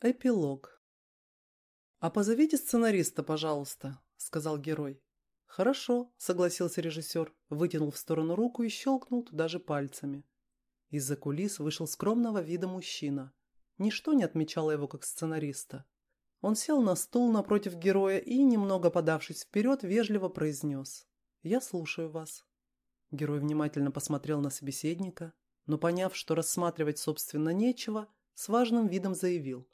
Эпилог. «А позовите сценариста, пожалуйста», — сказал герой. «Хорошо», — согласился режиссер, вытянул в сторону руку и щелкнул туда же пальцами. Из-за кулис вышел скромного вида мужчина. Ничто не отмечало его как сценариста. Он сел на стул напротив героя и, немного подавшись вперед, вежливо произнес. «Я слушаю вас». Герой внимательно посмотрел на собеседника, но, поняв, что рассматривать, собственно, нечего, с важным видом заявил.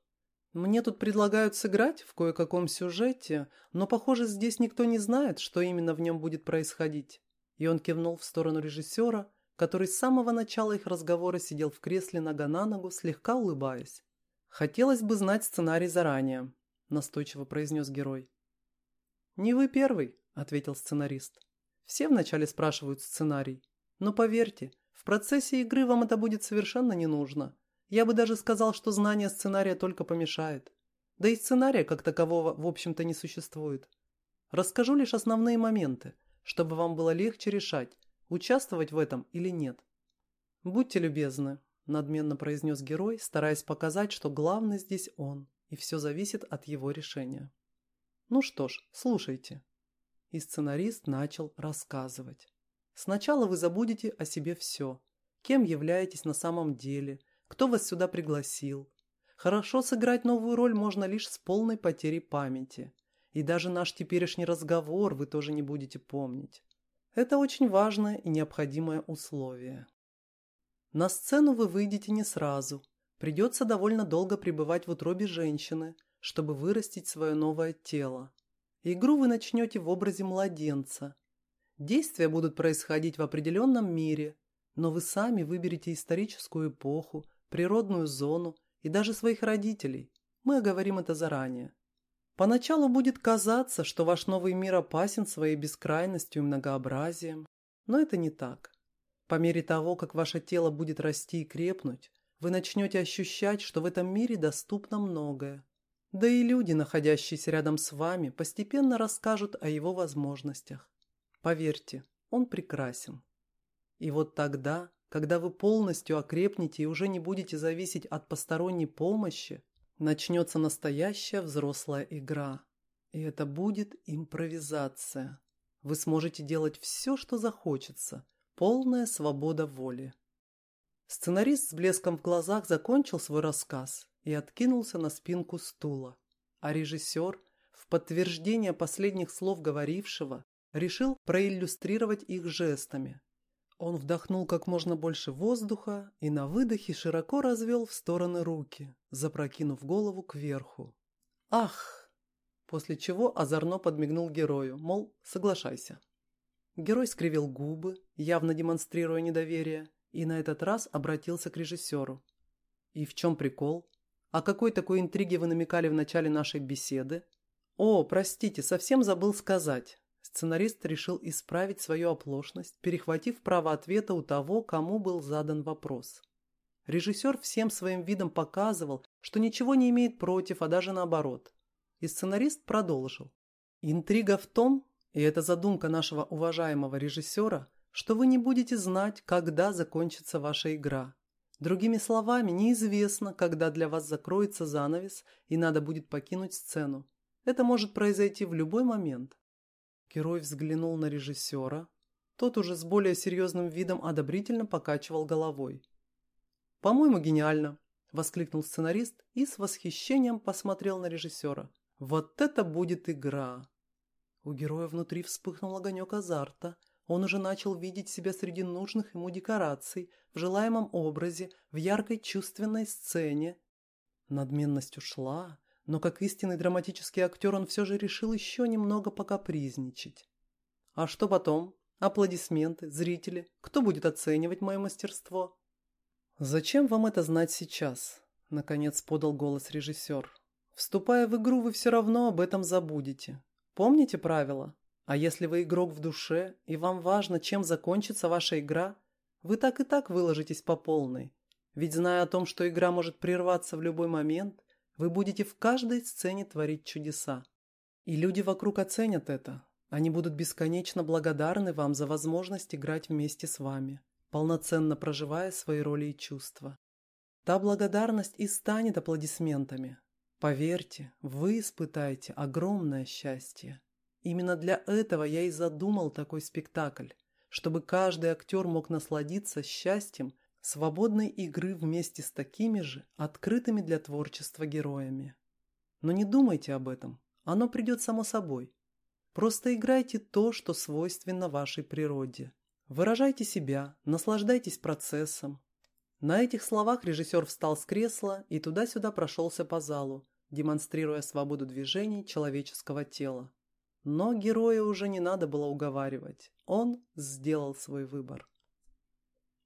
Мне тут предлагают сыграть в кое-каком сюжете, но, похоже, здесь никто не знает, что именно в нем будет происходить. И он кивнул в сторону режиссера, который с самого начала их разговора сидел в кресле нога на ногу, слегка улыбаясь. «Хотелось бы знать сценарий заранее», – настойчиво произнес герой. «Не вы первый», – ответил сценарист. «Все вначале спрашивают сценарий. Но поверьте, в процессе игры вам это будет совершенно не нужно. Я бы даже сказал, что знание сценария только помешает. Да и сценария как такового, в общем-то, не существует. Расскажу лишь основные моменты, чтобы вам было легче решать, участвовать в этом или нет. «Будьте любезны», – надменно произнес герой, стараясь показать, что главный здесь он, и все зависит от его решения. «Ну что ж, слушайте». И сценарист начал рассказывать. Сначала вы забудете о себе все. Кем являетесь на самом деле – кто вас сюда пригласил. Хорошо сыграть новую роль можно лишь с полной потерей памяти. И даже наш теперешний разговор вы тоже не будете помнить. Это очень важное и необходимое условие. На сцену вы выйдете не сразу. Придется довольно долго пребывать в утробе женщины, чтобы вырастить свое новое тело. Игру вы начнете в образе младенца. Действия будут происходить в определенном мире, но вы сами выберете историческую эпоху, природную зону и даже своих родителей. Мы оговорим это заранее. Поначалу будет казаться, что ваш новый мир опасен своей бескрайностью и многообразием, но это не так. По мере того, как ваше тело будет расти и крепнуть, вы начнете ощущать, что в этом мире доступно многое. Да и люди, находящиеся рядом с вами, постепенно расскажут о его возможностях. Поверьте, он прекрасен. И вот тогда когда вы полностью окрепнете и уже не будете зависеть от посторонней помощи, начнется настоящая взрослая игра. И это будет импровизация. Вы сможете делать все, что захочется. Полная свобода воли. Сценарист с блеском в глазах закончил свой рассказ и откинулся на спинку стула. А режиссер, в подтверждение последних слов говорившего, решил проиллюстрировать их жестами, он вдохнул как можно больше воздуха и на выдохе широко развел в стороны руки, запрокинув голову кверху. «Ах!» После чего озорно подмигнул герою, мол, соглашайся. Герой скривил губы, явно демонстрируя недоверие, и на этот раз обратился к режиссеру. «И в чем прикол? О какой такой интриге вы намекали в начале нашей беседы?» «О, простите, совсем забыл сказать. Сценарист решил исправить свою оплошность, перехватив право ответа у того, кому был задан вопрос. Режиссер всем своим видом показывал, что ничего не имеет против, а даже наоборот. И сценарист продолжил. Интрига в том, и это задумка нашего уважаемого режиссера, что вы не будете знать, когда закончится ваша игра. Другими словами, неизвестно, когда для вас закроется занавес и надо будет покинуть сцену. Это может произойти в любой момент. Герой взглянул на режиссера. Тот уже с более серьезным видом одобрительно покачивал головой. «По-моему, гениально!» – воскликнул сценарист и с восхищением посмотрел на режиссера. «Вот это будет игра!» У героя внутри вспыхнул огонек азарта. Он уже начал видеть себя среди нужных ему декораций, в желаемом образе, в яркой чувственной сцене. Надменность ушла, но как истинный драматический актер он все же решил еще немного покапризничать. А что потом? Аплодисменты, зрители? Кто будет оценивать мое мастерство? «Зачем вам это знать сейчас?» – наконец подал голос режиссер. «Вступая в игру, вы все равно об этом забудете. Помните правила? А если вы игрок в душе, и вам важно, чем закончится ваша игра, вы так и так выложитесь по полной. Ведь зная о том, что игра может прерваться в любой момент, вы будете в каждой сцене творить чудеса. И люди вокруг оценят это. Они будут бесконечно благодарны вам за возможность играть вместе с вами, полноценно проживая свои роли и чувства. Та благодарность и станет аплодисментами. Поверьте, вы испытаете огромное счастье. Именно для этого я и задумал такой спектакль, чтобы каждый актер мог насладиться счастьем свободной игры вместе с такими же открытыми для творчества героями. Но не думайте об этом, оно придет само собой. Просто играйте то, что свойственно вашей природе. Выражайте себя, наслаждайтесь процессом. На этих словах режиссер встал с кресла и туда-сюда прошелся по залу, демонстрируя свободу движений человеческого тела. Но героя уже не надо было уговаривать. Он сделал свой выбор.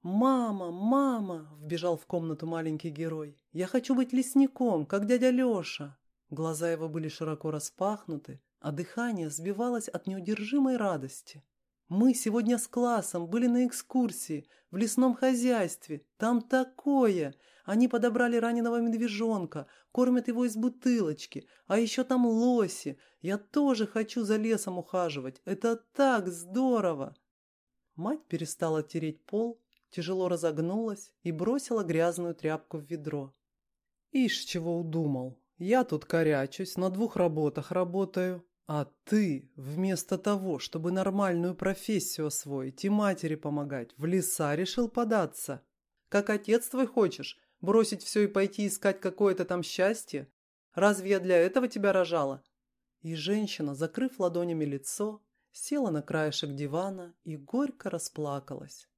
«Мама, мама!» – вбежал в комнату маленький герой. «Я хочу быть лесником, как дядя Леша!» Глаза его были широко распахнуты, а дыхание сбивалось от неудержимой радости. «Мы сегодня с классом были на экскурсии в лесном хозяйстве. Там такое! Они подобрали раненого медвежонка, кормят его из бутылочки, а еще там лоси. Я тоже хочу за лесом ухаживать. Это так здорово!» Мать перестала тереть пол тяжело разогнулась и бросила грязную тряпку в ведро. «Ишь, чего удумал! Я тут корячусь, на двух работах работаю, а ты, вместо того, чтобы нормальную профессию освоить и матери помогать, в леса решил податься. Как отец твой хочешь, бросить все и пойти искать какое-то там счастье? Разве я для этого тебя рожала?» И женщина, закрыв ладонями лицо, села на краешек дивана и горько расплакалась.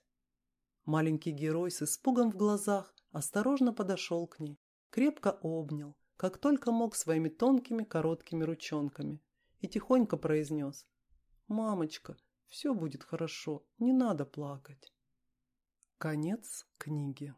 Маленький герой с испугом в глазах осторожно подошел к ней, крепко обнял, как только мог своими тонкими короткими ручонками, и тихонько произнес «Мамочка, все будет хорошо, не надо плакать». Конец книги.